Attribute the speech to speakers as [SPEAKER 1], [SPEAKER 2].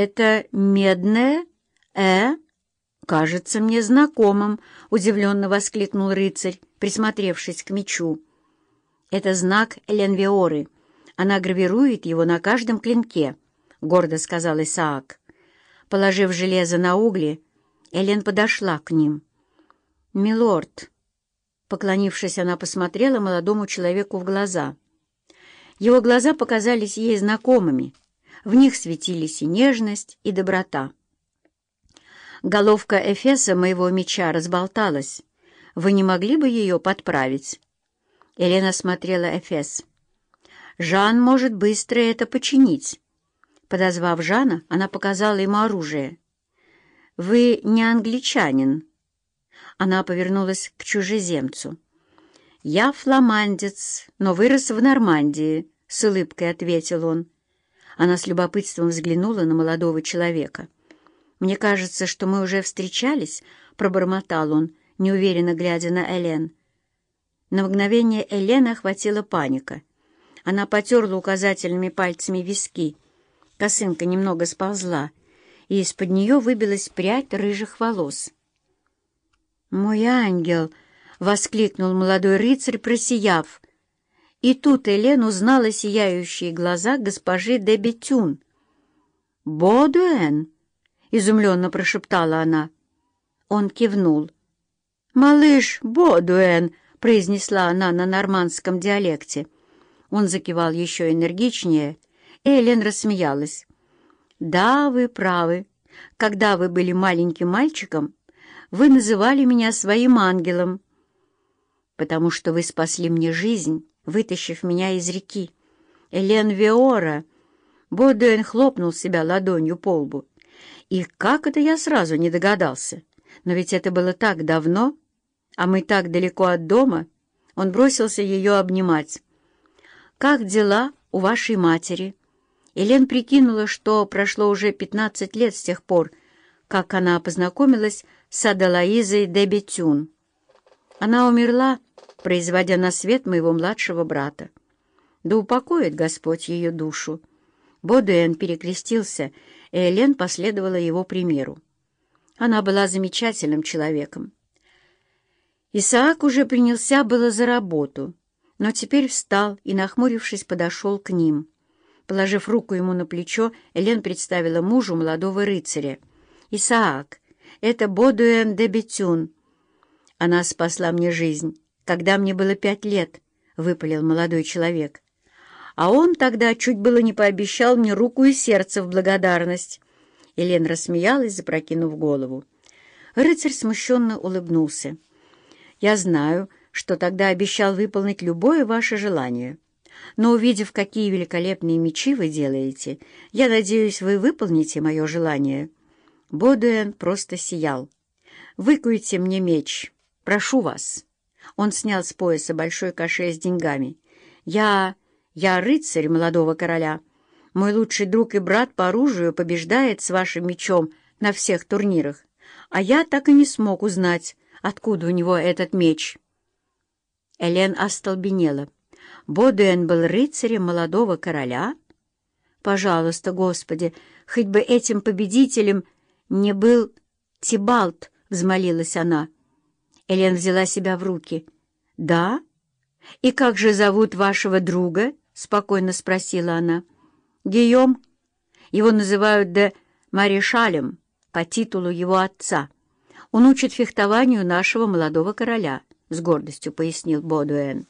[SPEAKER 1] «Это медное? Э? Кажется мне знакомым», — удивленно воскликнул рыцарь, присмотревшись к мечу. «Это знак Ленвиоры. Она гравирует его на каждом клинке», — гордо сказал Исаак. Положив железо на угли, Элен подошла к ним. «Милорд», поклонившись, она посмотрела молодому человеку в глаза. Его глаза показались ей знакомыми — в них светились и нежность, и доброта. Головка Эфеса моего меча разболталась. Вы не могли бы ее подправить?» Елена смотрела Эфес. «Жан может быстро это починить». Подозвав Жана, она показала ему оружие. «Вы не англичанин». Она повернулась к чужеземцу. «Я фламандец, но вырос в Нормандии», — с улыбкой ответил он. Она с любопытством взглянула на молодого человека. «Мне кажется, что мы уже встречались», — пробормотал он, неуверенно глядя на Элен. На мгновение Элена охватила паника. Она потерла указательными пальцами виски. Косынка немного сползла, и из-под нее выбилась прядь рыжих волос. «Мой ангел!» — воскликнул молодой рыцарь, просияв — и тут Элен узнала сияющие глаза госпожи де Бетюн. «Бодуэн!» — изумленно прошептала она. Он кивнул. «Малыш Бодуэн!» — произнесла она на нормандском диалекте. Он закивал еще энергичнее, Элен рассмеялась. «Да, вы правы. Когда вы были маленьким мальчиком, вы называли меня своим ангелом, потому что вы спасли мне жизнь» вытащив меня из реки. Элен Виора! Бодуэн хлопнул себя ладонью по лбу. И как это я сразу не догадался? Но ведь это было так давно, а мы так далеко от дома. Он бросился ее обнимать. «Как дела у вашей матери?» Элен прикинула, что прошло уже пятнадцать лет с тех пор, как она познакомилась с Аделаизой де Бетюн. Она умерла производя на свет моего младшего брата. Да упокоит Господь ее душу. Бодуэн перекрестился, и Элен последовала его примеру. Она была замечательным человеком. Исаак уже принялся было за работу, но теперь встал и, нахмурившись, подошел к ним. Положив руку ему на плечо, Элен представила мужу молодого рыцаря. «Исаак, это Бодуэн де Бетюн. Она спасла мне жизнь когда мне было пять лет», — выпалил молодой человек. «А он тогда чуть было не пообещал мне руку и сердце в благодарность». Елен рассмеялась, запрокинув голову. Рыцарь смущенно улыбнулся. «Я знаю, что тогда обещал выполнить любое ваше желание. Но, увидев, какие великолепные мечи вы делаете, я надеюсь, вы выполните мое желание». Бодуэн просто сиял. «Выкуйте мне меч. Прошу вас». Он снял с пояса большой кошель с деньгами. «Я... я рыцарь молодого короля. Мой лучший друг и брат по оружию побеждает с вашим мечом на всех турнирах, а я так и не смог узнать, откуда у него этот меч». Элен остолбенела. Бодуэн был рыцарем молодого короля? Пожалуйста, Господи, хоть бы этим победителем не был Тибалт, — взмолилась она. Элен взяла себя в руки. «Да? И как же зовут вашего друга?» — спокойно спросила она. «Гийом. Его называют де Маришалем по титулу его отца. Он учит фехтованию нашего молодого короля», — с гордостью пояснил Бодуэн.